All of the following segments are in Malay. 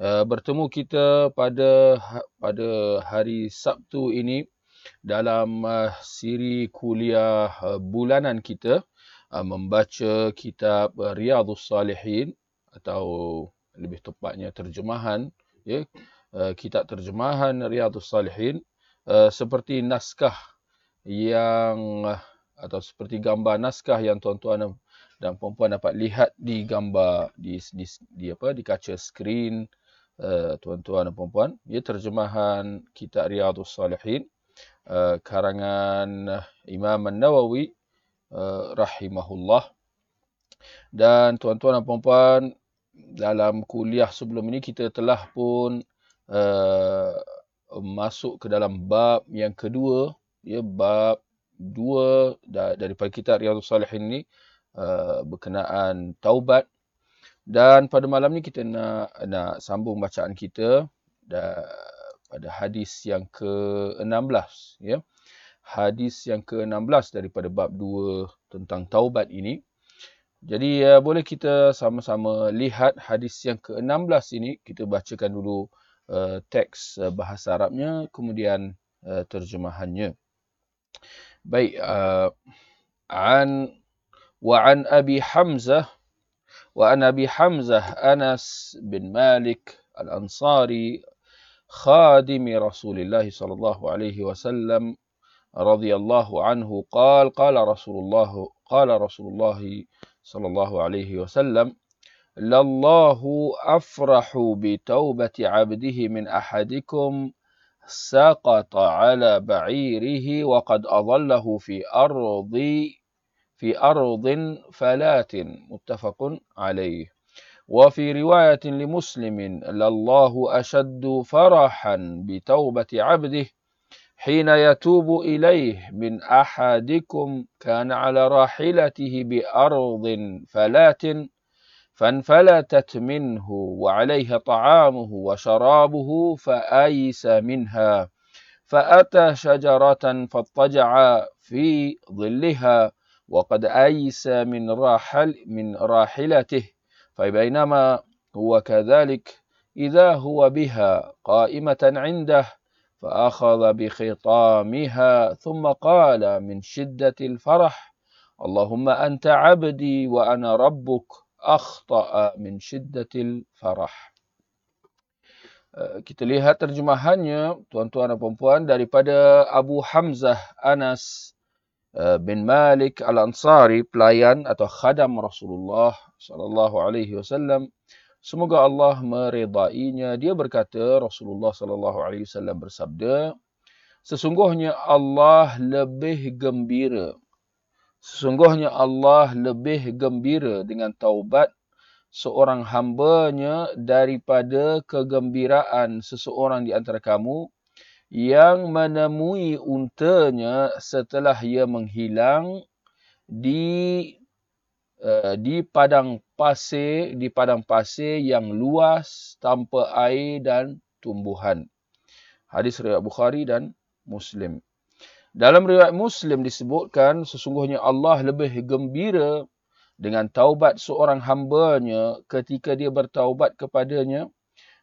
Uh, bertemu kita pada ha, pada hari Sabtu ini dalam uh, siri kuliah uh, bulanan kita uh, membaca kitab Riyadhus Salihin atau lebih tepatnya terjemahan ya uh, kitab terjemahan Riyadhus Salihin uh, seperti naskah yang uh, atau seperti gambar naskah yang tuan-tuan dan puan-puan dapat lihat di gambar di di, di apa di kaca skrin uh, tuan-tuan dan puan-puan ia terjemahan kitab Riyadhus Salihin uh, karangan Imam An-Nawawi rahimahullah. Dan tuan-tuan dan puan-puan dalam kuliah sebelum ini kita telah pun uh, masuk ke dalam bab yang kedua ya bab dua daripada kitab Riyadhus Salihin ini uh, berkenaan taubat dan pada malam ni kita nak nak sambung bacaan kita da, pada hadis yang ke-16 ya. Hadis yang ke-16 daripada bab dua tentang taubat ini. Jadi uh, boleh kita sama-sama lihat hadis yang ke-16 ini. Kita bacakan dulu uh, teks uh, bahasa Arabnya kemudian uh, terjemahannya. Baik, uh, an wa an Abi Hamzah an Abi Hamzah Anas bin Malik Al-Ansari خادم رسول الله صلى الله عليه وسلم رضي الله عنه. قال قال رسول الله قال رسول الله صلى الله عليه وسلم لله أفرح بتوبة عبده من أحدكم سقط على بعيره وقد أظله في أرض في أرض فلات متفق عليه. وفي رواية لمسلم لله أشد فرحا بتوبة عبده حين يتوب إليه من أحدكم كان على راحلته بأرض فلات فانفلتت منه وعليها طعامه وشرابه فآيس منها فأتى شجرة فاضطجع في ظلها. وقد آيس من راحل من راحلته فبينما هو كذلك إذا هو بها قائمة عنده فأخذ بخطامها ثم قال من شدة الفرح اللهم أنت عبدي وأنا ربك akhta'a min shiddatil farah. Uh, kita lihat terjemahannya tuan-tuan dan puan-puan daripada Abu Hamzah Anas bin Malik Al-Ansari pelayan atau khadam Rasulullah sallallahu alaihi wasallam. Semoga Allah meridainya dia berkata Rasulullah sallallahu alaihi wasallam bersabda sesungguhnya Allah lebih gembira. Sesungguhnya Allah lebih gembira dengan taubat seorang hambanya daripada kegembiraan seseorang di antara kamu yang menemui untanya setelah ia menghilang di uh, di padang pasir di padang pasir yang luas tanpa air dan tumbuhan. Hadis riwayat Bukhari dan Muslim. Dalam riwayat Muslim disebutkan sesungguhnya Allah lebih gembira dengan taubat seorang hambanya ketika dia bertaubat kepadanya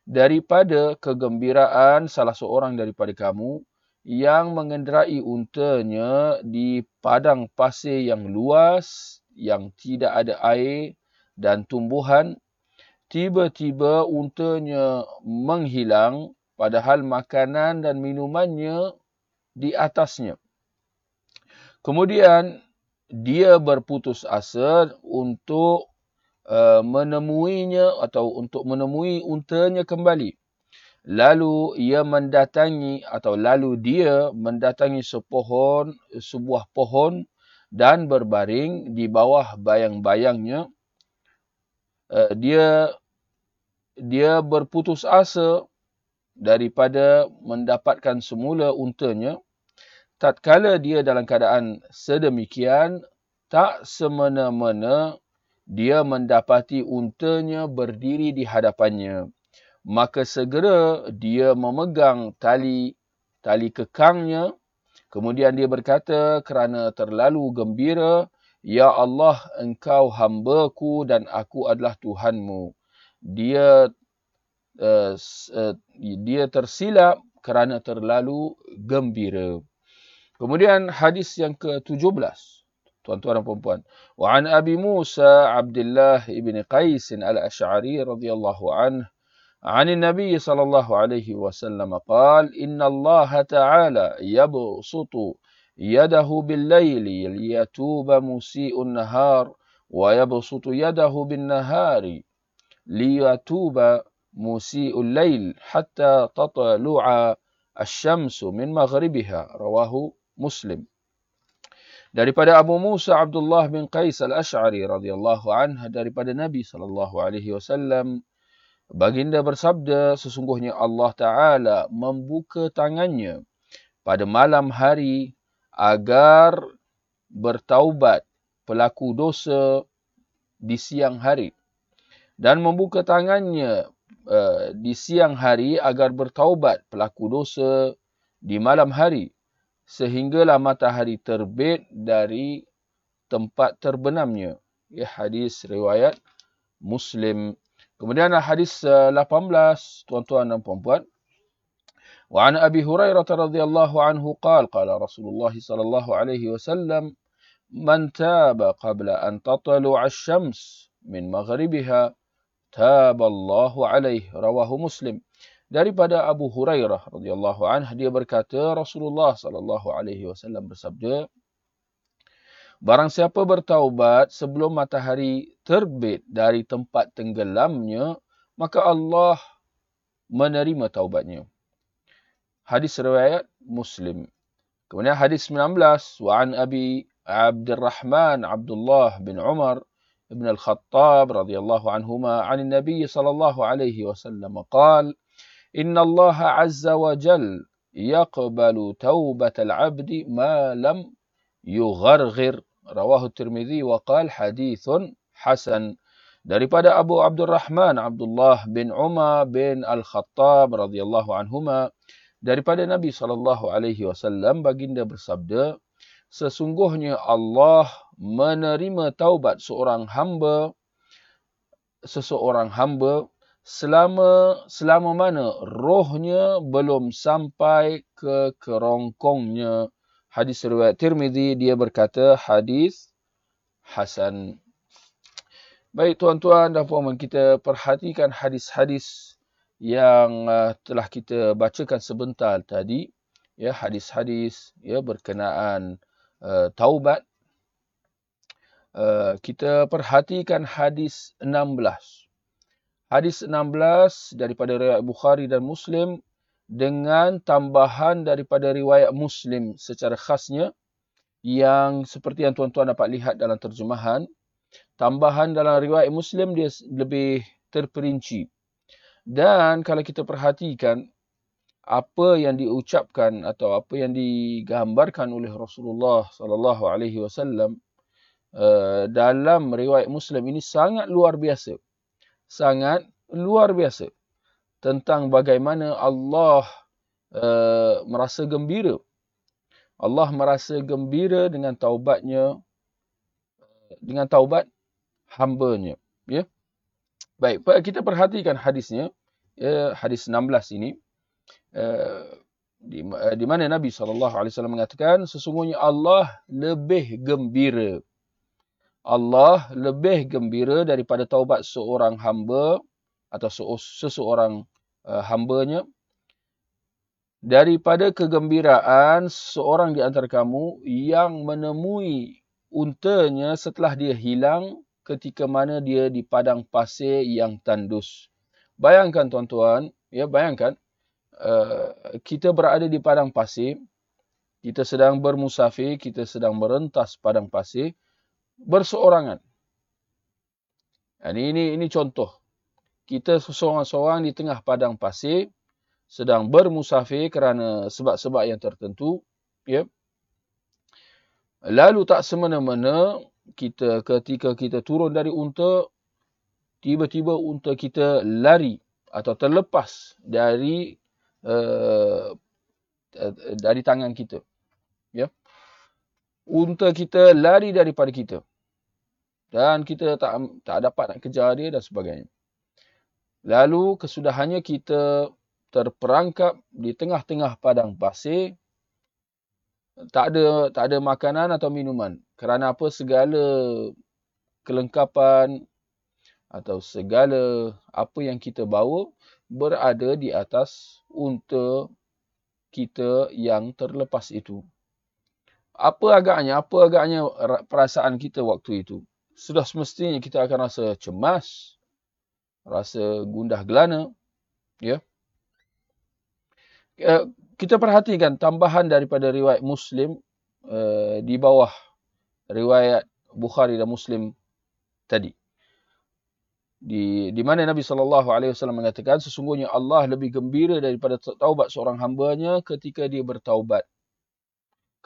daripada kegembiraan salah seorang daripada kamu yang mengenderai untanya di padang pasir yang luas yang tidak ada air dan tumbuhan tiba-tiba untanya menghilang padahal makanan dan minumannya di atasnya. Kemudian dia berputus asa untuk uh, menemuinya atau untuk menemui untanya kembali. Lalu ia mendatangi atau lalu dia mendatangi sepohon sebuah pohon dan berbaring di bawah bayang-bayangnya. Uh, dia dia berputus asa daripada mendapatkan semula untanya tatkala dia dalam keadaan sedemikian tak semena-mena dia mendapati untanya berdiri di hadapannya. Maka segera dia memegang tali tali kekangnya. Kemudian dia berkata kerana terlalu gembira ya Allah engkau hamba-Ku dan aku adalah Tuhanmu. Dia uh, uh, dia tersilap kerana terlalu gembira. Kemudian hadis yang ke-17. Tuan-tuan dan puan-puan. Wa an Abi Musa Abdullah ibn Qais al-Ash'ari radhiyallahu anhu عن النبي صلى الله عليه وسلم قال إن الله تعالى يبسط يده بالليل ليتوب مسيء النهار ويبسط يده بالنهار ليتوب مسيء الليل حتى تطلع الشمس من مغربها رواه Muslim. Daripada Abu Musa Abdullah bin Qais al-Ash'ari radhiyallahu anhu daripada Nabi sallallahu alaihi wasallam baginda bersabda sesungguhnya Allah taala membuka tangannya pada malam hari agar bertaubat pelaku dosa di siang hari dan membuka tangannya uh, di siang hari agar bertaubat pelaku dosa di malam hari sehinggalah matahari terbit dari tempat terbenamnya. Ya, hadis riwayat Muslim. Kemudian hadis 18 tuan-tuan dan puan-puan. Wa an Abi Hurairah radhiyallahu anhu qala qala Rasulullah sallallahu alaihi wasallam man taba qabla an tatlu' asy-syams min maghribiha taba Allahu alaihi rawahu Muslim daripada Abu Hurairah radhiyallahu anhu dia berkata Rasulullah sallallahu alaihi wasallam bersabda Barang siapa bertaubat sebelum matahari terbit dari tempat tenggelamnya maka Allah menerima taubatnya. Hadis riwayat Muslim. Kemudian hadis 19 wa an Abi Abdurrahman Abdullah bin Umar ibn al-Khattab radhiyallahu anhuma an Nabi sallallahu alaihi wasallam qala إن الله عز وجل يقبل توبة العبد ما لم يغرغر. رواه الترمذي وقال حديث حسن. daripada Abu Abdurrahman Abdullah bin Umar bin Al-Khattab radhiyallahu anhuma daripada Nabi sallallahu alaihi wasallam baginda bersabda sesungguhnya Allah menerima taubat seorang hamba seseorang hamba selama selama mana rohnya belum sampai ke kerongkongnya? Hadis riwayat Tirmizi dia berkata hadis hasan. Baik tuan-tuan dan puan kita perhatikan hadis-hadis yang uh, telah kita bacakan sebentar tadi. Ya hadis-hadis ya berkenaan uh, taubat. Uh, kita perhatikan hadis 16 hadis 16 daripada riwayat Bukhari dan Muslim dengan tambahan daripada riwayat Muslim secara khasnya yang seperti yang tuan-tuan dapat lihat dalam terjemahan. Tambahan dalam riwayat Muslim dia lebih terperinci. Dan kalau kita perhatikan apa yang diucapkan atau apa yang digambarkan oleh Rasulullah sallallahu alaihi wasallam eh, dalam riwayat Muslim ini sangat luar biasa sangat luar biasa tentang bagaimana Allah uh, merasa gembira. Allah merasa gembira dengan taubatnya dengan taubat hamba-Nya, ya. Baik, kita perhatikan hadisnya, ya, hadis 16 ini. Uh, di, uh, di mana Nabi SAW mengatakan sesungguhnya Allah lebih gembira Allah lebih gembira daripada taubat seorang hamba atau seseorang uh, hambanya daripada kegembiraan seorang di antara kamu yang menemui untanya setelah dia hilang ketika mana dia di padang pasir yang tandus. Bayangkan tuan-tuan, ya bayangkan uh, kita berada di padang pasir, kita sedang bermusafir, kita sedang merentas padang pasir, berseorangan. Ini ini ini contoh. Kita seorang-seorang di tengah padang pasir sedang bermusafir kerana sebab-sebab yang tertentu, ya. Lalu tak semena-mena kita ketika kita turun dari unta, tiba-tiba unta kita lari atau terlepas dari uh, dari tangan kita. Ya. Unta kita lari daripada kita. Dan kita tak tak dapat nak kejar dia dan sebagainya. Lalu kesudahannya kita terperangkap di tengah-tengah padang pasir. Tak ada tak ada makanan atau minuman. Kerana apa segala kelengkapan atau segala apa yang kita bawa berada di atas unta kita yang terlepas itu. Apa agaknya, apa agaknya perasaan kita waktu itu? Sudah semestinya kita akan rasa cemas, rasa gundah gelana, ya. Eh, kita perhatikan tambahan daripada riwayat Muslim uh, di bawah riwayat Bukhari dan Muslim tadi di di mana Nabi wasallam mengatakan sesungguhnya Allah lebih gembira daripada taubat seorang hamba-Nya ketika dia bertaubat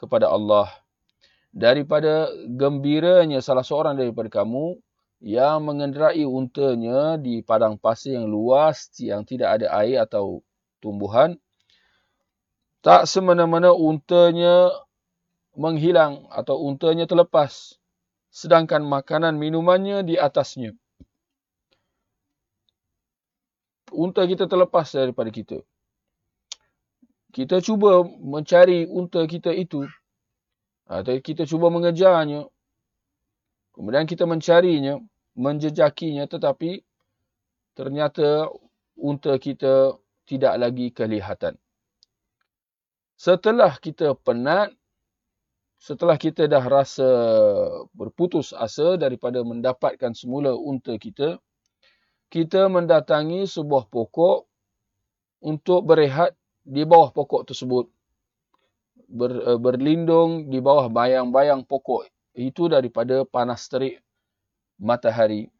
kepada Allah daripada gembiranya salah seorang daripada kamu yang mengendarai untanya di padang pasir yang luas yang tidak ada air atau tumbuhan tak semena-mena untanya menghilang atau untanya terlepas sedangkan makanan minumannya di atasnya unta kita terlepas daripada kita. Kita cuba mencari unta kita itu. Atau kita cuba mengejarnya. Kemudian kita mencarinya, menjejakinya tetapi ternyata unta kita tidak lagi kelihatan. Setelah kita penat, setelah kita dah rasa berputus asa daripada mendapatkan semula unta kita, kita mendatangi sebuah pokok untuk berehat di bawah pokok tersebut. Ber, uh, berlindung di bawah bayang-bayang pokok itu daripada panas terik matahari.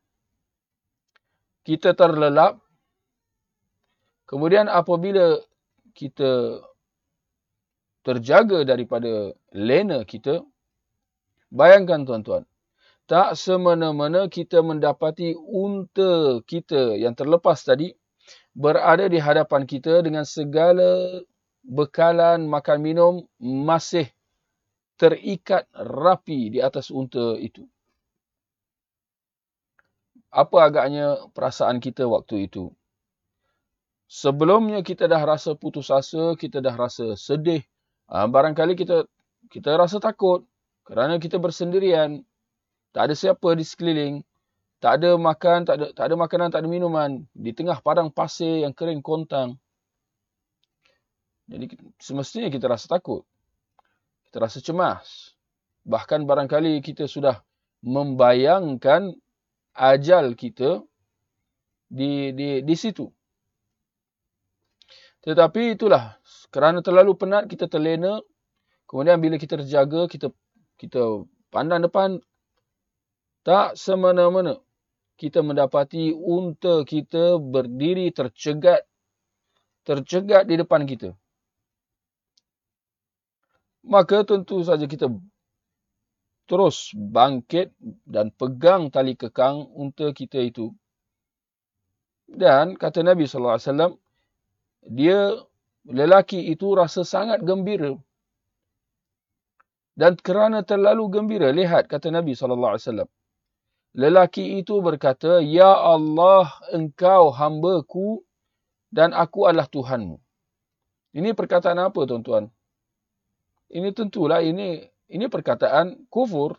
Kita terlelap. Kemudian apabila kita terjaga daripada lena kita, bayangkan tuan-tuan, tak semena-mena kita mendapati unta kita yang terlepas tadi berada di hadapan kita dengan segala bekalan makan minum masih terikat rapi di atas unta itu. Apa agaknya perasaan kita waktu itu? Sebelumnya kita dah rasa putus asa, kita dah rasa sedih. Ah, barangkali kita kita rasa takut kerana kita bersendirian. Tak ada siapa di sekeliling. Tak ada makan, tak ada, tak ada makanan, tak ada minuman. Di tengah padang pasir yang kering kontang. Jadi semestinya kita rasa takut. Kita rasa cemas. Bahkan barangkali kita sudah membayangkan ajal kita di di di situ. Tetapi itulah kerana terlalu penat kita terlena. Kemudian bila kita terjaga, kita kita pandang depan tak semena-mena kita mendapati unta kita berdiri tercegat tercegat di depan kita. Maka tentu saja kita terus bangkit dan pegang tali kekang unta kita itu. Dan kata Nabi sallallahu alaihi wasallam dia lelaki itu rasa sangat gembira. Dan kerana terlalu gembira, lihat kata Nabi sallallahu alaihi wasallam Lelaki itu berkata, Ya Allah, engkau hambaku dan aku adalah Tuhanmu. Ini perkataan apa tuan-tuan? Ini tentulah ini ini perkataan kufur.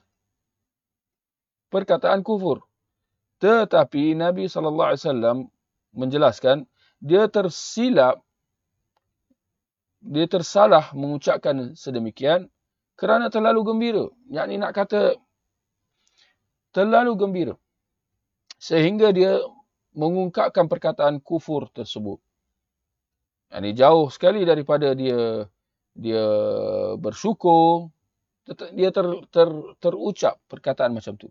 Perkataan kufur. Tetapi Nabi SAW menjelaskan, dia tersilap, dia tersalah mengucapkan sedemikian kerana terlalu gembira. Yang ini nak kata terlalu gembira sehingga dia mengungkapkan perkataan kufur tersebut. Ini jauh sekali daripada dia dia bersyukur, dia ter, ter, terucap perkataan macam tu.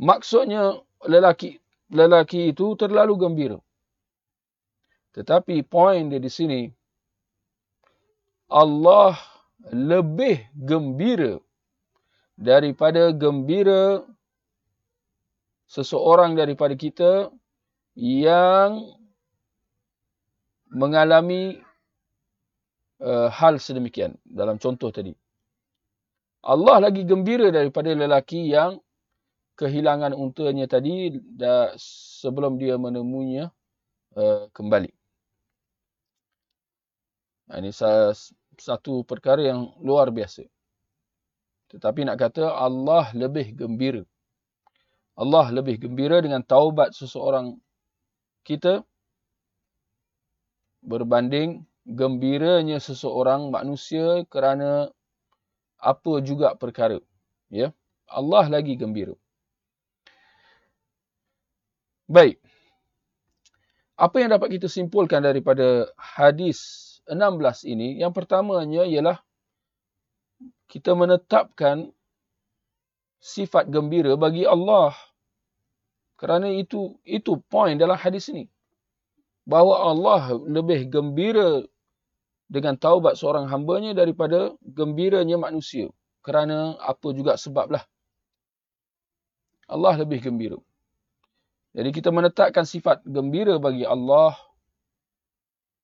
Maksudnya lelaki lelaki itu terlalu gembira. Tetapi poin dia di sini, Allah lebih gembira daripada gembira seseorang daripada kita yang mengalami uh, hal sedemikian dalam contoh tadi. Allah lagi gembira daripada lelaki yang kehilangan untanya tadi sebelum dia menemuinya uh, kembali. Ini satu perkara yang luar biasa. Tetapi nak kata Allah lebih gembira. Allah lebih gembira dengan taubat seseorang kita berbanding gembiranya seseorang manusia kerana apa juga perkara. Ya, Allah lagi gembira. Baik. Apa yang dapat kita simpulkan daripada hadis 16 ini? Yang pertamanya ialah kita menetapkan sifat gembira bagi Allah. Kerana itu itu poin dalam hadis ini. Bahawa Allah lebih gembira dengan taubat seorang hambanya daripada gembiranya manusia. Kerana apa juga sebablah. Allah lebih gembira. Jadi kita menetapkan sifat gembira bagi Allah.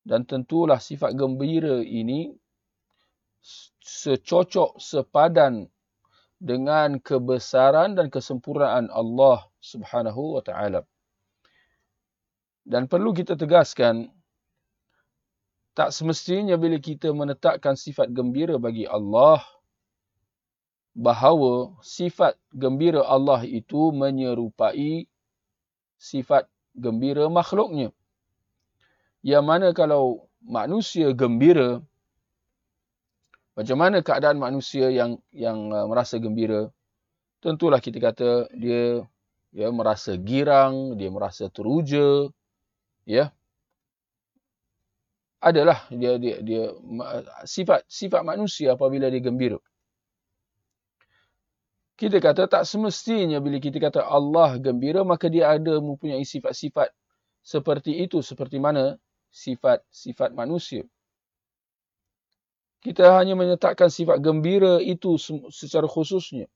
Dan tentulah sifat gembira ini secocok sepadan dengan kebesaran dan kesempurnaan Allah Subhanahu wa taala. Dan perlu kita tegaskan tak semestinya bila kita menetapkan sifat gembira bagi Allah bahawa sifat gembira Allah itu menyerupai sifat gembira makhluknya. Yang mana kalau manusia gembira macam mana keadaan manusia yang yang uh, merasa gembira? Tentulah kita kata dia ya merasa girang, dia merasa teruja, ya adalah dia dia dia sifat sifat manusia apabila dia gembira. Kita kata tak semestinya bila kita kata Allah gembira maka dia ada mempunyai sifat-sifat seperti itu seperti mana sifat-sifat manusia. Kita hanya menyatakan sifat gembira itu secara khususnya.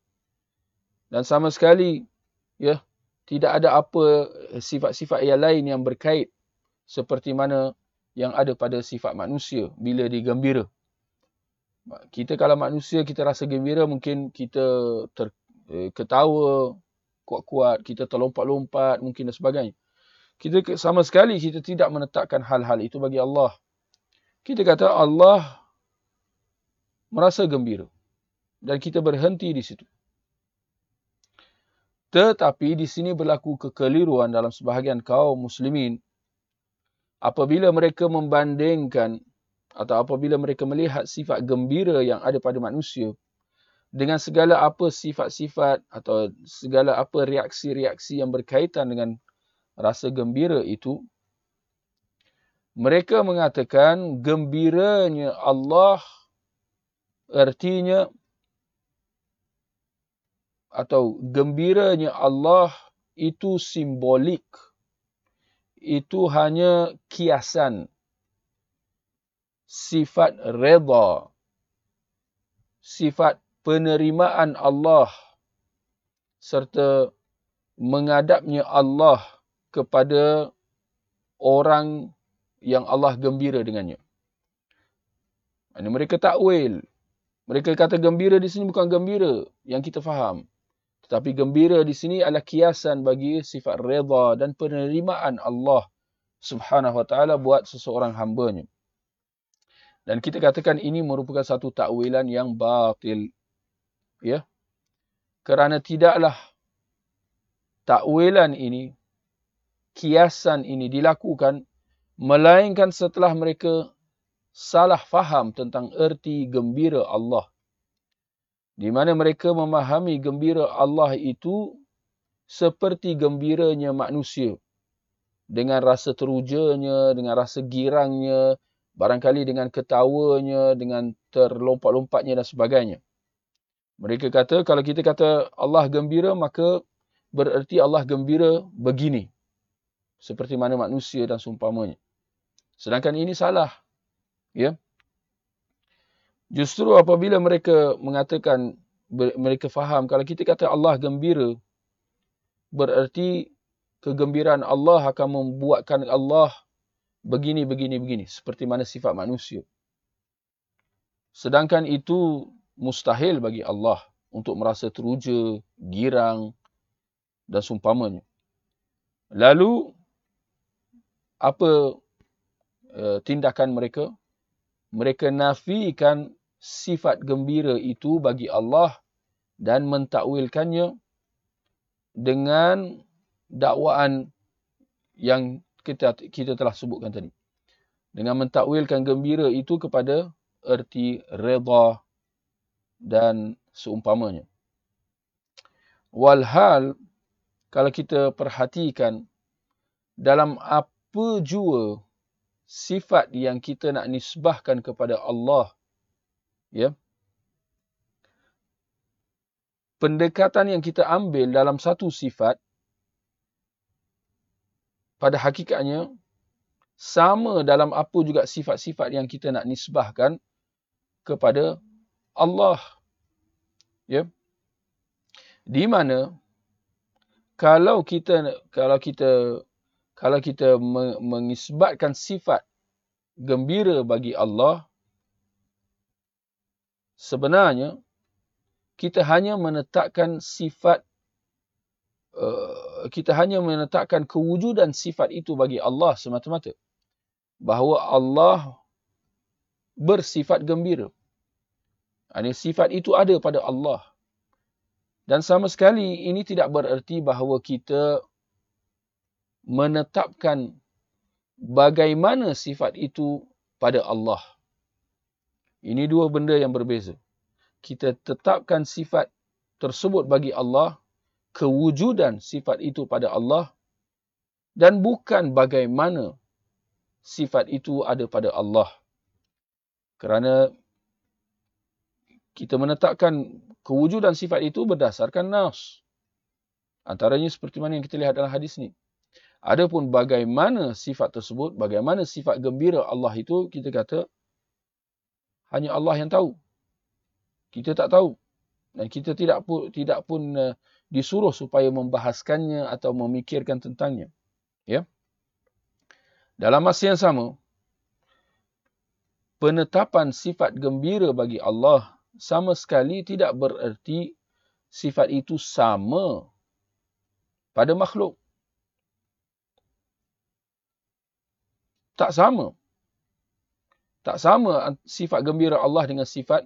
Dan sama sekali ya tidak ada apa sifat-sifat yang lain yang berkait seperti mana yang ada pada sifat manusia bila digembira. Kita kalau manusia kita rasa gembira mungkin kita ter, eh, ketawa kuat-kuat, kita terlompat-lompat mungkin dan sebagainya. Kita sama sekali kita tidak menetapkan hal-hal itu bagi Allah. Kita kata Allah merasa gembira dan kita berhenti di situ. Tetapi di sini berlaku kekeliruan dalam sebahagian kaum muslimin apabila mereka membandingkan atau apabila mereka melihat sifat gembira yang ada pada manusia dengan segala apa sifat-sifat atau segala apa reaksi-reaksi yang berkaitan dengan rasa gembira itu mereka mengatakan gembiranya Allah artinya atau gembiranya Allah itu simbolik itu hanya kiasan sifat redha sifat penerimaan Allah serta mengadapnya Allah kepada orang yang Allah gembira dengannya. Ini mereka takwil. Mereka kata gembira di sini bukan gembira yang kita faham. Tetapi gembira di sini adalah kiasan bagi sifat reda dan penerimaan Allah subhanahu wa ta'ala buat seseorang hambanya. Dan kita katakan ini merupakan satu takwilan yang batil. Ya. Kerana tidaklah takwilan ini, kiasan ini dilakukan melainkan setelah mereka salah faham tentang erti gembira Allah di mana mereka memahami gembira Allah itu seperti gembiranya manusia dengan rasa terujanya, dengan rasa girangnya, barangkali dengan ketawanya, dengan terlompat-lompatnya dan sebagainya. Mereka kata kalau kita kata Allah gembira maka bererti Allah gembira begini. Seperti mana manusia dan seumpamanya. Sedangkan ini salah. Ya. Justru apabila mereka mengatakan mereka faham kalau kita kata Allah gembira bererti kegembiraan Allah akan membuatkan Allah begini begini begini seperti mana sifat manusia. Sedangkan itu mustahil bagi Allah untuk merasa teruja, girang dan sumpamanya. Lalu apa uh, tindakan mereka? Mereka nafikan sifat gembira itu bagi Allah dan mentakwilkannya dengan dakwaan yang kita kita telah sebutkan tadi. Dengan mentakwilkan gembira itu kepada erti redha dan seumpamanya. Walhal kalau kita perhatikan dalam apa jua sifat yang kita nak nisbahkan kepada Allah ya. Pendekatan yang kita ambil dalam satu sifat pada hakikatnya sama dalam apa juga sifat-sifat yang kita nak nisbahkan kepada Allah ya. Di mana kalau kita kalau kita kalau kita mengisbatkan sifat gembira bagi Allah sebenarnya kita hanya menetapkan sifat uh, kita hanya menetapkan kewujudan sifat itu bagi Allah semata-mata bahawa Allah bersifat gembira. Ini sifat itu ada pada Allah. Dan sama sekali ini tidak bererti bahawa kita menetapkan bagaimana sifat itu pada Allah. Ini dua benda yang berbeza. Kita tetapkan sifat tersebut bagi Allah, kewujudan sifat itu pada Allah dan bukan bagaimana sifat itu ada pada Allah. Kerana kita menetapkan kewujudan sifat itu berdasarkan nas. Antaranya seperti mana yang kita lihat dalam hadis ni. Adapun bagaimana sifat tersebut, bagaimana sifat gembira Allah itu, kita kata hanya Allah yang tahu. Kita tak tahu. Dan kita tidak pun, tidak pun uh, disuruh supaya membahaskannya atau memikirkan tentangnya. Ya. Dalam masa yang sama, penetapan sifat gembira bagi Allah sama sekali tidak bererti sifat itu sama pada makhluk. Tak sama. Tak sama sifat gembira Allah dengan sifat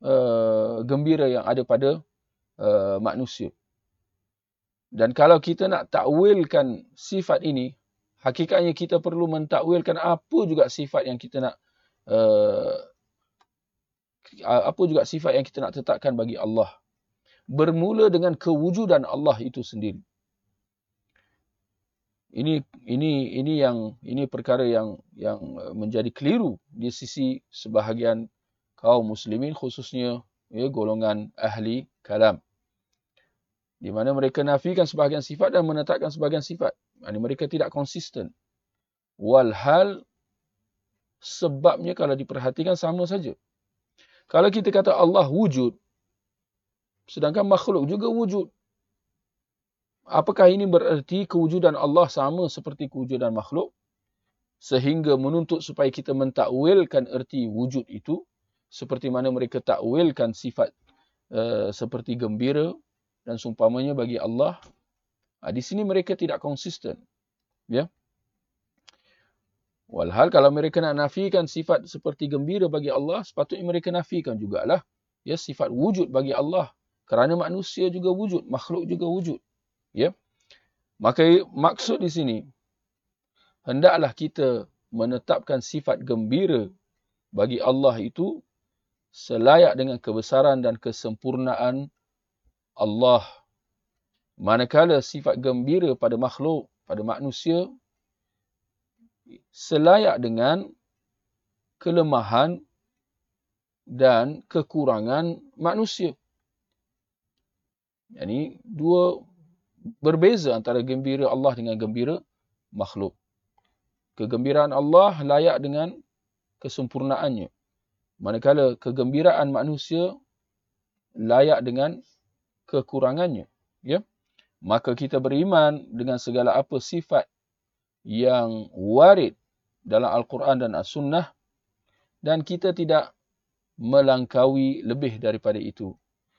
uh, gembira yang ada pada uh, manusia. Dan kalau kita nak takwilkan sifat ini, hakikatnya kita perlu mentakwilkan apa juga sifat yang kita nak uh, apa juga sifat yang kita nak tetapkan bagi Allah. Bermula dengan kewujudan Allah itu sendiri. Ini ini ini yang ini perkara yang yang menjadi keliru di sisi sebahagian kaum muslimin khususnya ya golongan ahli kalam. Di mana mereka nafikan sebahagian sifat dan menetapkan sebahagian sifat. Ini mereka tidak konsisten. Walhal sebabnya kalau diperhatikan sama saja. Kalau kita kata Allah wujud, sedangkan makhluk juga wujud. Apakah ini bererti kewujudan Allah sama seperti kewujudan makhluk? Sehingga menuntut supaya kita mentakwilkan erti wujud itu. Seperti mana mereka takwilkan sifat uh, seperti gembira dan sumpamanya bagi Allah. Uh, di sini mereka tidak konsisten. Ya. Walhal kalau mereka nak nafikan sifat seperti gembira bagi Allah, sepatutnya mereka nafikan jugalah ya sifat wujud bagi Allah. Kerana manusia juga wujud, makhluk juga wujud. Ya. Maka maksud di sini hendaklah kita menetapkan sifat gembira bagi Allah itu selayak dengan kebesaran dan kesempurnaan Allah. Manakala sifat gembira pada makhluk, pada manusia selayak dengan kelemahan dan kekurangan manusia. Ini dua berbeza antara gembira Allah dengan gembira makhluk. kegembiraan Allah layak dengan kesempurnaannya. Manakala kegembiraan manusia layak dengan kekurangannya. Ya? Maka kita beriman dengan segala apa sifat yang warid dalam Al-Quran dan As-Sunnah dan kita tidak melangkaui lebih daripada itu.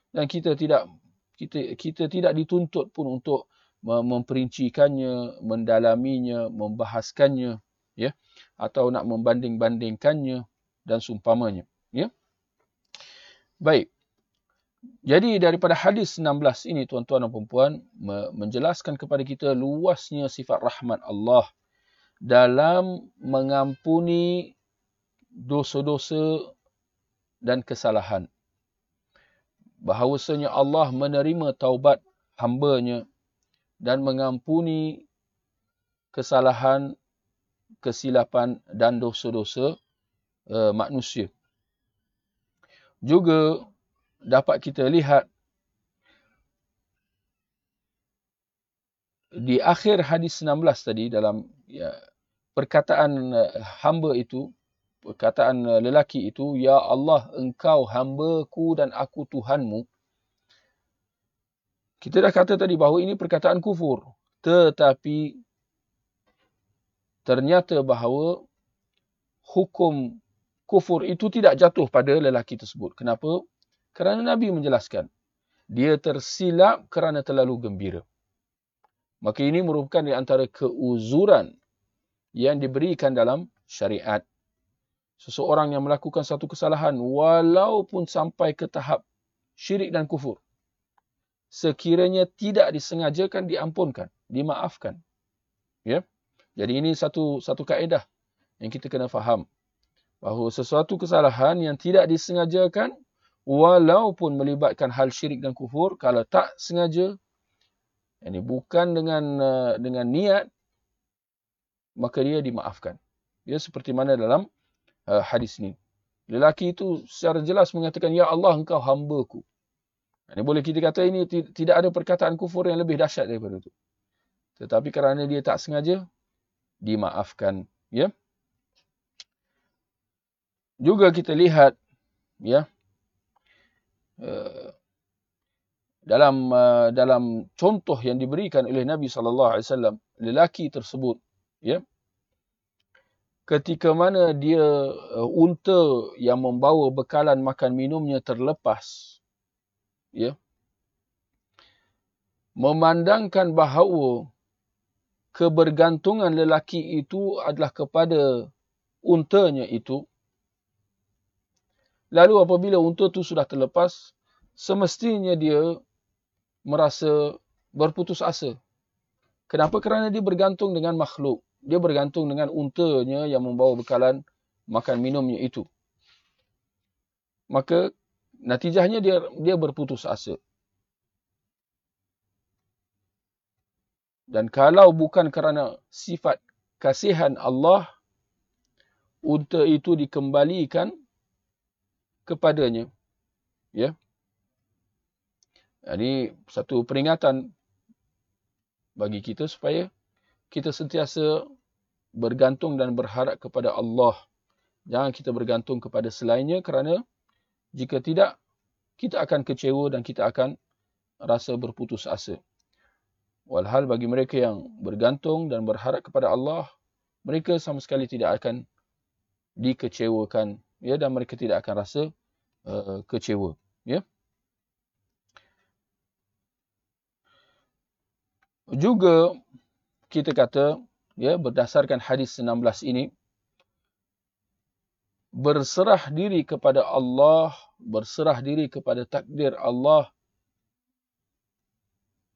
Dan kita tidak kita kita tidak dituntut pun untuk memperincikannya, mendalaminya, membahaskannya, ya, atau nak membanding-bandingkannya dan sumpamanya, ya. Baik. Jadi daripada hadis 16 ini tuan-tuan dan puan-puan menjelaskan kepada kita luasnya sifat rahmat Allah dalam mengampuni dosa-dosa dan kesalahan. Bahawasanya Allah menerima taubat hamba-Nya dan mengampuni kesalahan, kesilapan dan dosa-dosa uh, manusia. Juga dapat kita lihat di akhir hadis 16 tadi dalam ya, perkataan uh, hamba itu, perkataan uh, lelaki itu, Ya Allah, engkau hambaku dan aku Tuhanmu. Kita dah kata tadi bahawa ini perkataan kufur. Tetapi ternyata bahawa hukum kufur itu tidak jatuh pada lelaki tersebut. Kenapa? Kerana Nabi menjelaskan. Dia tersilap kerana terlalu gembira. Maka ini merupakan di antara keuzuran yang diberikan dalam syariat. Seseorang yang melakukan satu kesalahan walaupun sampai ke tahap syirik dan kufur sekiranya tidak disengajakan diampunkan, dimaafkan. Ya. Jadi ini satu satu kaedah yang kita kena faham bahawa sesuatu kesalahan yang tidak disengajakan walaupun melibatkan hal syirik dan kufur kalau tak sengaja ini bukan dengan uh, dengan niat maka dia dimaafkan. Ya seperti mana dalam uh, hadis ini. Lelaki itu secara jelas mengatakan ya Allah engkau hamba-Ku. Ini boleh kita kata ini tidak ada perkataan kufur yang lebih dahsyat daripada itu. Tetapi kerana dia tak sengaja, dimaafkan. Ya. Juga kita lihat, ya, eh, dalam uh, dalam contoh yang diberikan oleh Nabi wasallam lelaki tersebut ya ketika mana dia uh, unta yang membawa bekalan makan minumnya terlepas ya memandangkan bahawa kebergantungan lelaki itu adalah kepada untanya itu. Lalu apabila unta itu sudah terlepas semestinya dia merasa berputus asa. Kenapa? Kerana dia bergantung dengan makhluk dia bergantung dengan untanya yang membawa bekalan makan minumnya itu maka natijahnya dia dia berputus asa. Dan kalau bukan kerana sifat kasihan Allah, unta itu dikembalikan kepadanya. Ya. Ini satu peringatan bagi kita supaya kita sentiasa bergantung dan berharap kepada Allah. Jangan kita bergantung kepada selainnya kerana jika tidak, kita akan kecewa dan kita akan rasa berputus asa. Walhal bagi mereka yang bergantung dan berharap kepada Allah, mereka sama sekali tidak akan dikecewakan ya dan mereka tidak akan rasa uh, kecewa ya juga kita kata ya berdasarkan hadis 16 ini berserah diri kepada Allah, berserah diri kepada takdir Allah,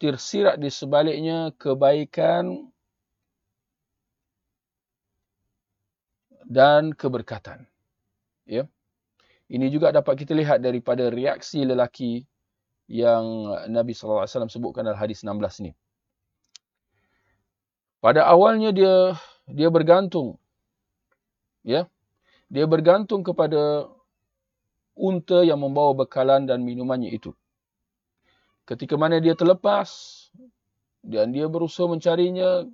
tersirat di sebaliknya kebaikan dan keberkatan. Ya. Ini juga dapat kita lihat daripada reaksi lelaki yang Nabi sallallahu alaihi wasallam sebutkan dalam hadis 16 ni. Pada awalnya dia dia bergantung ya dia bergantung kepada unta yang membawa bekalan dan minumannya itu. Ketika mana dia terlepas dan dia berusaha mencarinya,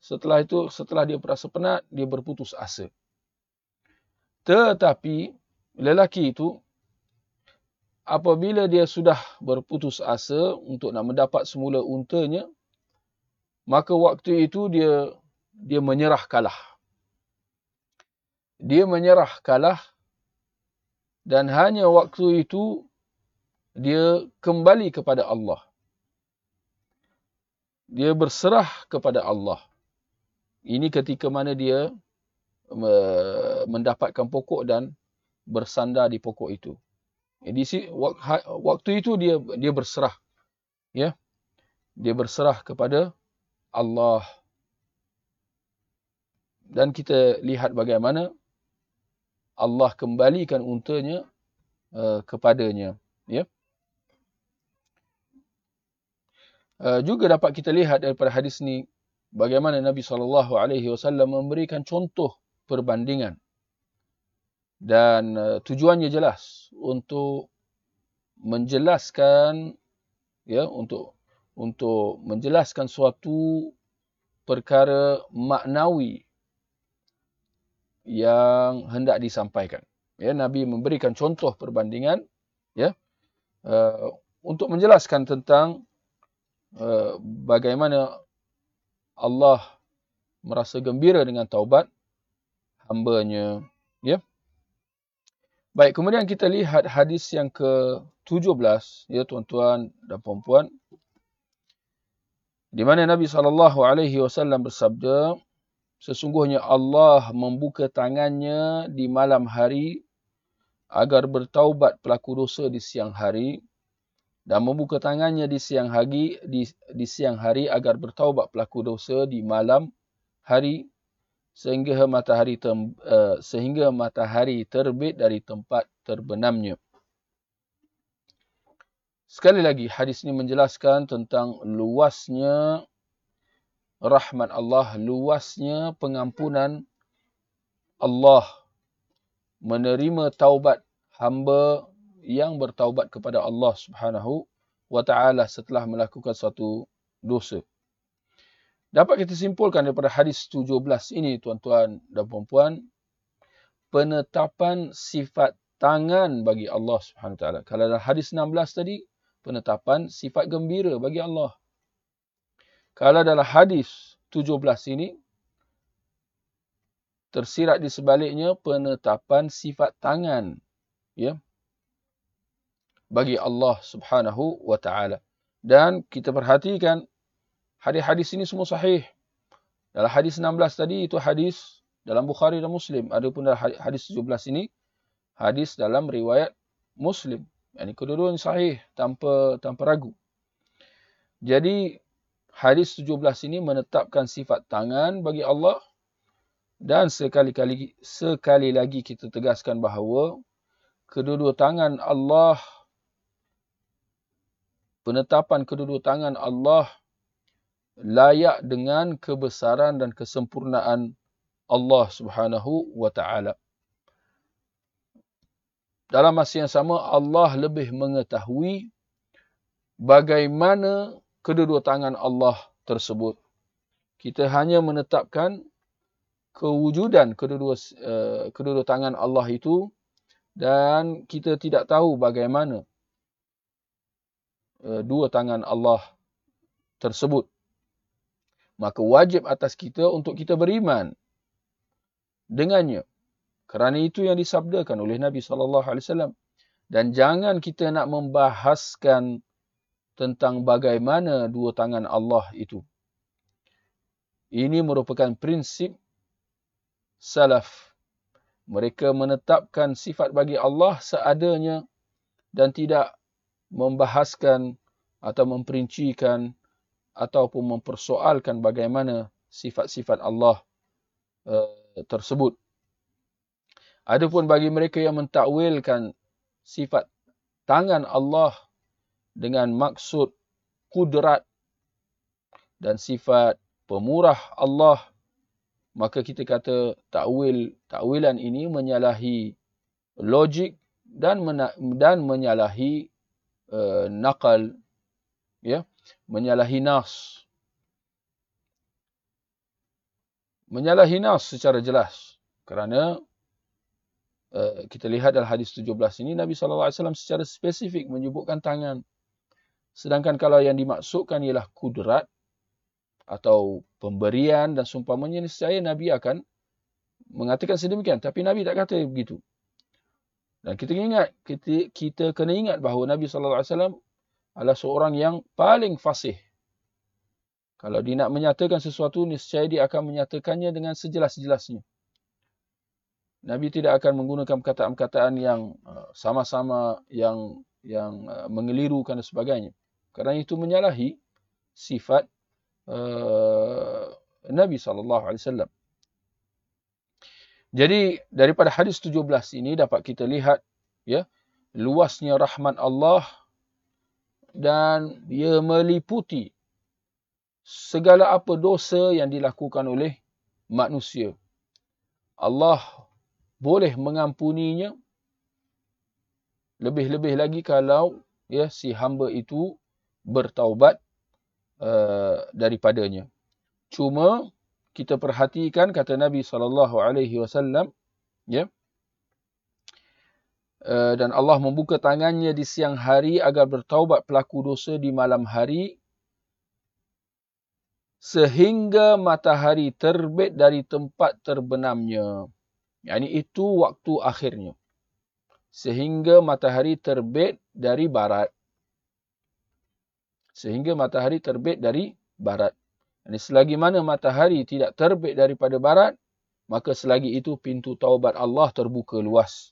setelah itu setelah dia merasa penat dia berputus asa tetapi lelaki itu apabila dia sudah berputus asa untuk nak mendapat semula untanya maka waktu itu dia dia menyerah kalah dia menyerah kalah dan hanya waktu itu dia kembali kepada Allah dia berserah kepada Allah ini ketika mana dia mendapatkan pokok dan bersandar di pokok itu. Jadi ha, waktu itu dia dia berserah. Ya. Dia berserah kepada Allah. Dan kita lihat bagaimana Allah kembalikan untanya uh, kepadanya, ya. Uh, juga dapat kita lihat daripada hadis ni bagaimana Nabi wasallam memberikan contoh perbandingan dan uh, tujuannya jelas untuk menjelaskan ya untuk untuk menjelaskan suatu perkara maknawi yang hendak disampaikan ya Nabi memberikan contoh perbandingan ya uh, untuk menjelaskan tentang uh, bagaimana Allah merasa gembira dengan taubat hambanya. Ya. Baik, kemudian kita lihat hadis yang ke-17, ya tuan-tuan dan puan-puan. Di mana Nabi SAW bersabda, sesungguhnya Allah membuka tangannya di malam hari agar bertaubat pelaku dosa di siang hari dan membuka tangannya di siang hari di, di siang hari agar bertaubat pelaku dosa di malam hari sehingga matahari tem, uh, sehingga matahari terbit dari tempat terbenamnya. Sekali lagi hadis ini menjelaskan tentang luasnya rahmat Allah, luasnya pengampunan Allah menerima taubat hamba yang bertaubat kepada Allah Subhanahu wa taala setelah melakukan suatu dosa. Dapat kita simpulkan daripada hadis 17 ini tuan-tuan dan puan-puan penetapan sifat tangan bagi Allah Subhanahu wa taala. Kalau dalam hadis 16 tadi penetapan sifat gembira bagi Allah. Kalau dalam hadis 17 ini tersirat di sebaliknya penetapan sifat tangan ya bagi Allah Subhanahu wa taala. Dan kita perhatikan hadis-hadis ini semua sahih. Dalam hadis 16 tadi itu hadis dalam Bukhari dan Muslim. Adapun dalam hadis 17 ini hadis dalam riwayat Muslim. Yang kedua-duanya sahih tanpa tanpa ragu. Jadi hadis 17 ini menetapkan sifat tangan bagi Allah dan sekali-kali sekali lagi kita tegaskan bahawa kedua-dua tangan Allah penetapan kedua-dua tangan Allah layak dengan kebesaran dan kesempurnaan Allah Subhanahu wa taala. Dalam masa yang sama Allah lebih mengetahui bagaimana kedua-dua tangan Allah tersebut. Kita hanya menetapkan kewujudan kedua-dua uh, kedua-dua tangan Allah itu dan kita tidak tahu bagaimana Eh, dua tangan Allah tersebut. Maka wajib atas kita untuk kita beriman dengannya. Kerana itu yang disabdakan oleh Nabi SAW. Dan jangan kita nak membahaskan tentang bagaimana dua tangan Allah itu. Ini merupakan prinsip salaf. Mereka menetapkan sifat bagi Allah seadanya dan tidak membahaskan atau memperincikan ataupun mempersoalkan bagaimana sifat-sifat Allah uh, tersebut. Adapun bagi mereka yang mentakwilkan sifat tangan Allah dengan maksud kudrat dan sifat pemurah Allah maka kita kata takwil takwilan ini menyalahi logik dan dan menyalahi uh, nakal ya menyalahi nas menyalahi nas secara jelas. Kerana uh, kita lihat dalam hadis 17 ini Nabi SAW secara spesifik menyebutkan tangan. Sedangkan kalau yang dimaksudkan ialah kudrat atau pemberian dan sumpamanya saya Nabi akan mengatakan sedemikian. Tapi Nabi tak kata begitu. Dan kita ingat, kita, kita kena ingat bahawa Nabi SAW adalah seorang yang paling fasih kalau dia nak menyatakan sesuatu, niscaya dia akan menyatakannya dengan sejelas-jelasnya. Nabi tidak akan menggunakan perkataan-perkataan yang uh, sama-sama yang yang uh, mengelirukan dan sebagainya. Kerana itu menyalahi sifat uh, Nabi SAW. Jadi daripada hadis 17 ini dapat kita lihat ya luasnya rahmat Allah dan ia meliputi segala apa dosa yang dilakukan oleh manusia. Allah boleh mengampuninya lebih-lebih lagi kalau ya si hamba itu bertaubat uh, daripadanya. Cuma kita perhatikan kata Nabi sallallahu alaihi wasallam ya uh, dan Allah membuka tangannya di siang hari agar bertaubat pelaku dosa di malam hari sehingga matahari terbit dari tempat terbenamnya. Yang itu waktu akhirnya. Sehingga matahari terbit dari barat. Sehingga matahari terbit dari barat. Ini selagi mana matahari tidak terbit daripada barat, maka selagi itu pintu taubat Allah terbuka luas.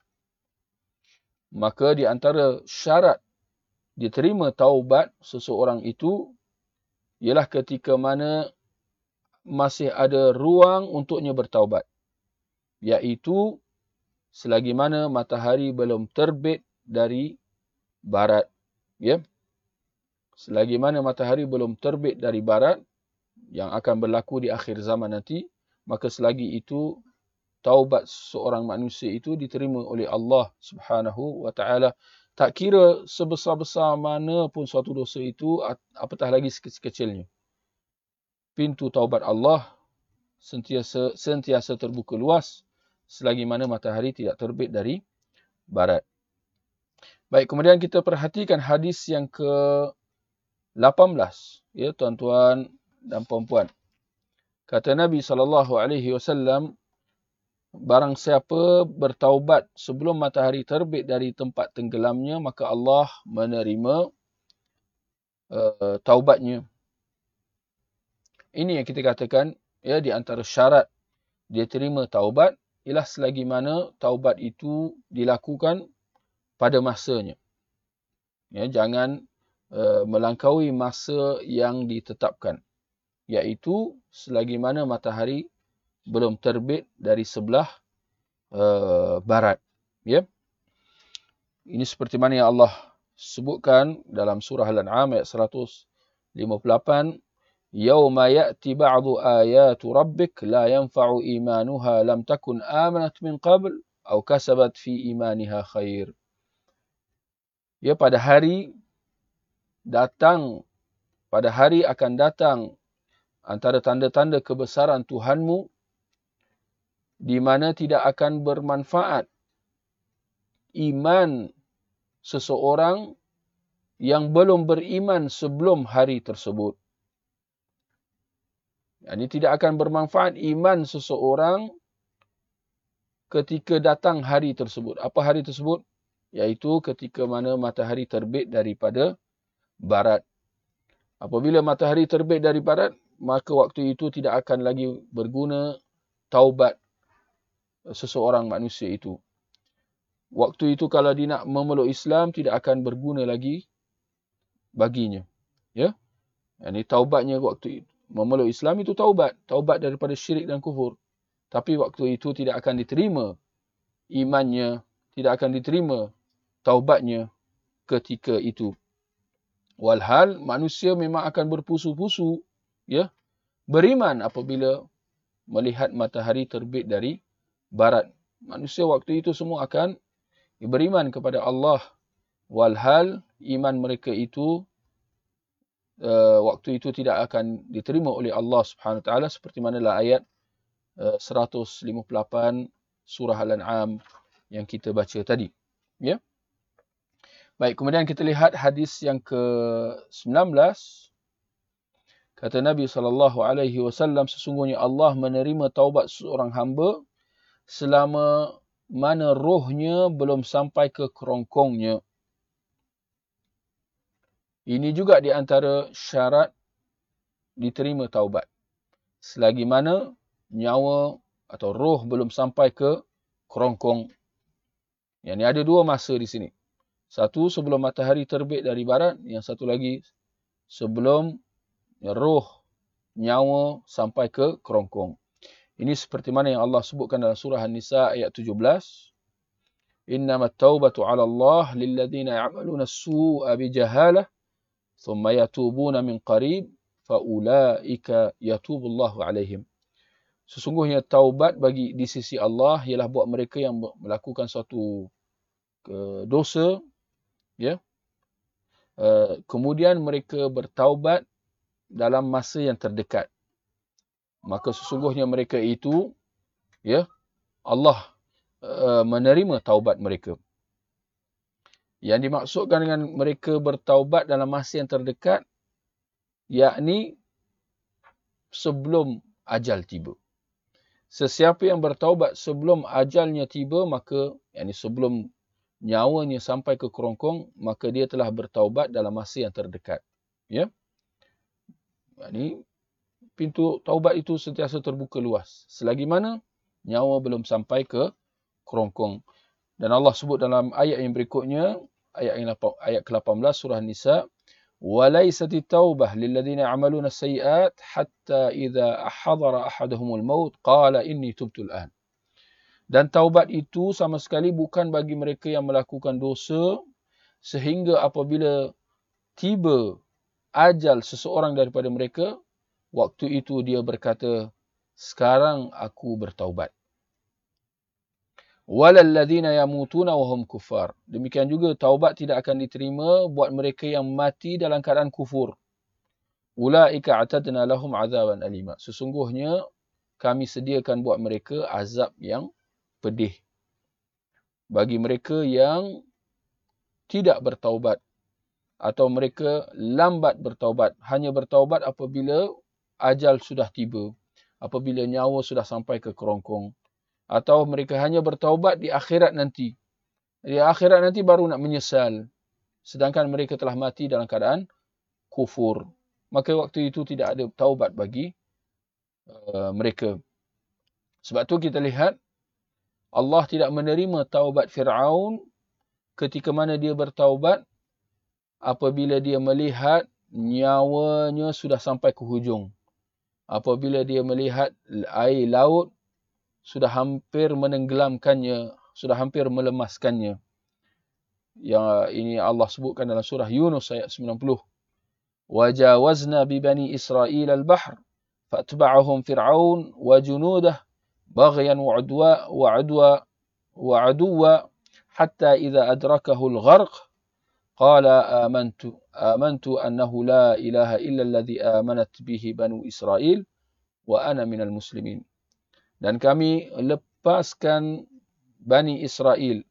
Maka di antara syarat diterima taubat seseorang itu ialah ketika mana masih ada ruang untuknya bertaubat. Iaitu selagi mana matahari belum terbit dari barat. Ya. Selagi mana matahari belum terbit dari barat yang akan berlaku di akhir zaman nanti, maka selagi itu taubat seorang manusia itu diterima oleh Allah Subhanahu wa taala tak kira sebesar-besar mana pun suatu dosa itu, apatah lagi sekecil-kecilnya. Pintu taubat Allah sentiasa, sentiasa terbuka luas selagi mana matahari tidak terbit dari barat. Baik, kemudian kita perhatikan hadis yang ke-18. Ya, tuan-tuan dan puan-puan. Kata Nabi SAW, Barang siapa bertaubat sebelum matahari terbit dari tempat tenggelamnya, maka Allah menerima uh, taubatnya. Ini yang kita katakan ya di antara syarat dia terima taubat ialah selagi mana taubat itu dilakukan pada masanya. Ya, jangan uh, melangkaui masa yang ditetapkan. Iaitu selagi mana matahari belum terbit dari sebelah uh, barat. Ya. Ini seperti mana yang Allah sebutkan dalam surah Al-An'am ayat 158, "Yauma ya'ti ba'du ayati rabbik la yanfa'u imanuha lam takun amanat min qabl aw kasabat fi imaniha khair." Ya pada hari datang pada hari akan datang antara tanda-tanda kebesaran Tuhanmu di mana tidak akan bermanfaat iman seseorang yang belum beriman sebelum hari tersebut. Ini tidak akan bermanfaat iman seseorang ketika datang hari tersebut. Apa hari tersebut? Yaitu ketika mana matahari terbit daripada barat. Apabila matahari terbit dari barat, maka waktu itu tidak akan lagi berguna taubat seseorang manusia itu. Waktu itu kalau dia nak memeluk Islam tidak akan berguna lagi baginya. Ya. Ini taubatnya waktu itu. Memeluk Islam itu taubat. Taubat daripada syirik dan kufur. Tapi waktu itu tidak akan diterima imannya. Tidak akan diterima taubatnya ketika itu. Walhal manusia memang akan berpusu-pusu. Ya. Beriman apabila melihat matahari terbit dari barat. Manusia waktu itu semua akan beriman kepada Allah. Walhal iman mereka itu uh, waktu itu tidak akan diterima oleh Allah Subhanahu taala seperti manalah ayat 158 surah Al-An'am yang kita baca tadi. Ya. Baik, kemudian kita lihat hadis yang ke-19. Kata Nabi sallallahu alaihi wasallam sesungguhnya Allah menerima taubat seorang hamba selama mana rohnya belum sampai ke kerongkongnya. Ini juga di antara syarat diterima taubat. Selagi mana nyawa atau roh belum sampai ke kerongkong. Yang ini ada dua masa di sini. Satu sebelum matahari terbit dari barat, yang satu lagi sebelum roh nyawa sampai ke kerongkong. Ini seperti mana yang Allah sebutkan dalam surah An-Nisa ayat 17. Innama taubatu ala Allah lilladhina ya'maluna su'a bijahalah thumma yatubuna min qarib faulaika yatubullahu alaihim. Sesungguhnya taubat bagi di sisi Allah ialah buat mereka yang melakukan suatu dosa ya. Uh, kemudian mereka bertaubat dalam masa yang terdekat. Maka sesungguhnya mereka itu ya Allah uh, menerima taubat mereka yang dimaksudkan dengan mereka bertaubat dalam masa yang terdekat yakni sebelum ajal tiba sesiapa yang bertaubat sebelum ajalnya tiba maka yakni sebelum nyawanya sampai ke kerongkong, maka dia telah bertaubat dalam masa yang terdekat. Ya. Ini pintu taubat itu sentiasa terbuka luas. Selagi mana nyawa belum sampai ke kerongkong. Dan Allah sebut dalam ayat yang berikutnya, ayat yang ayat ke-18 surah Nisa, "Walaysat taubah lil ladzina ya'maluna as-sayyi'at hatta idza ahadara ahaduhumul maut qala inni tubtu al-an." Dan taubat itu sama sekali bukan bagi mereka yang melakukan dosa sehingga apabila tiba ajal seseorang daripada mereka, waktu itu dia berkata, sekarang aku bertaubat. Walalladzina yamutuna wahum kufar. Demikian juga taubat tidak akan diterima buat mereka yang mati dalam keadaan kufur. Ulaika atadna lahum azaban alima. Sesungguhnya kami sediakan buat mereka azab yang pedih bagi mereka yang tidak bertaubat atau mereka lambat bertaubat hanya bertaubat apabila ajal sudah tiba apabila nyawa sudah sampai ke kerongkong atau mereka hanya bertaubat di akhirat nanti. Di akhirat nanti baru nak menyesal. Sedangkan mereka telah mati dalam keadaan kufur. Maka waktu itu tidak ada taubat bagi uh, mereka. Sebab tu kita lihat Allah tidak menerima taubat Fir'aun ketika mana dia bertaubat apabila dia melihat nyawanya sudah sampai ke hujung. Apabila dia melihat air laut sudah hampir menenggelamkannya, sudah hampir melemaskannya. Yang ini Allah sebutkan dalam surah Yunus ayat 90. Wajawazna bi bani Israel al-bahr fatba'ahum Fir'aun wa junudah بغيا وعدوا وعدوا وعدوا حتى إذا أدركه الغرق قال آمنت آمنت أنه لا إله إلا الذي آمنت به بنو إسرائيل وأنا من المسلمين dan kami lepaskan Bani Israel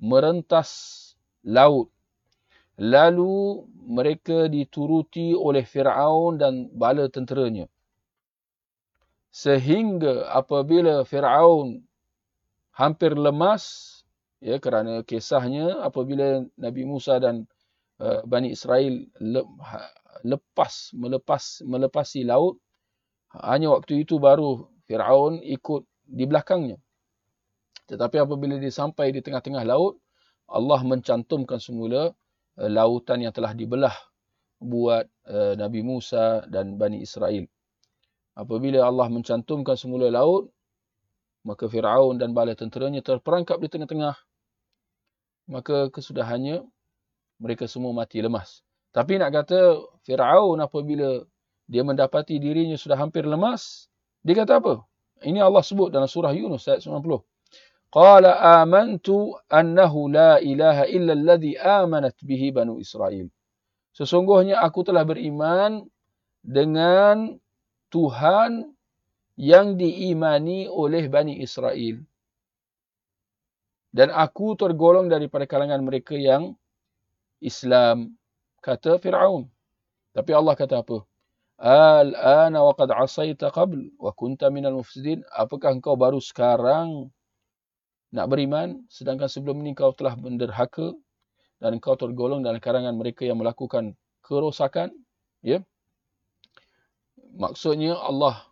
merentas laut. Lalu mereka dituruti oleh Firaun dan bala tenteranya. Sehingga apabila Firaun hampir lemas ya kerana kisahnya apabila Nabi Musa dan uh, Bani Israel ha, lepas melepas melepasi laut hanya waktu itu baru Firaun ikut di belakangnya tetapi apabila dia sampai di tengah-tengah laut Allah mencantumkan semula uh, lautan yang telah dibelah buat uh, Nabi Musa dan Bani Israel Apabila Allah mencantumkan semula laut, maka Fir'aun dan bala tenteranya terperangkap di tengah-tengah. Maka kesudahannya, mereka semua mati lemas. Tapi nak kata Fir'aun apabila dia mendapati dirinya sudah hampir lemas, dia kata apa? Ini Allah sebut dalam surah Yunus ayat 90. Qala amantu annahu la ilaha illa alladhi amanat bihi banu Israel. Sesungguhnya aku telah beriman dengan Tuhan yang diimani oleh Bani Israel. Dan aku tergolong daripada kalangan mereka yang Islam, kata Fir'aun. Tapi Allah kata apa? Al-ana wa qad asaita qabl wa kunta minal mufsidin. Apakah engkau baru sekarang nak beriman sedangkan sebelum ini kau telah menderhaka dan engkau tergolong dalam kalangan mereka yang melakukan kerosakan? Ya. Maksudnya Allah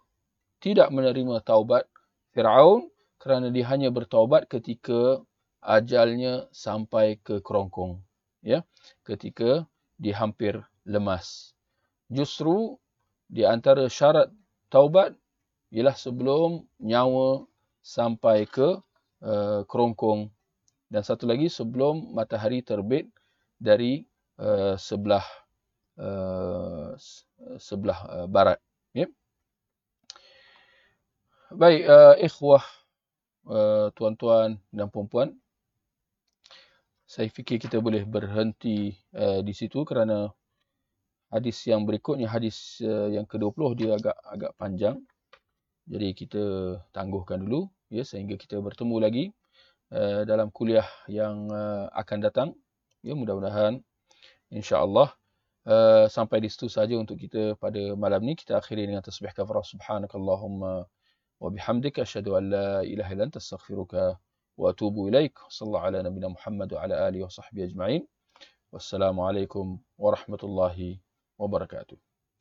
tidak menerima taubat Firaun kerana dia hanya bertaubat ketika ajalnya sampai ke kerongkong ya ketika dia hampir lemas justru di antara syarat taubat ialah sebelum nyawa sampai ke uh, kerongkong. Dan satu lagi sebelum matahari terbit dari uh, sebelah uh, sebelah uh, barat. Ya Baik, uh, ikhwah, uh, tuan-tuan dan puan-puan. Saya fikir kita boleh berhenti uh, di situ kerana hadis yang berikutnya hadis uh, yang ke-20 dia agak agak panjang. Jadi kita tangguhkan dulu ya sehingga kita bertemu lagi uh, dalam kuliah yang uh, akan datang. Ya mudah-mudahan insya-Allah uh, sampai di situ saja untuk kita pada malam ni kita akhiri dengan tasbih kafarah subhanakallahumma wa bihamdika asyhadu an la ilaha illa anta astaghfiruka wa atubu ilaik. Sallallahu ala nabiyina Muhammad wa ala alihi wa sahbihi ajma'in. Wassalamualaikum warahmatullahi wabarakatuh وبركاته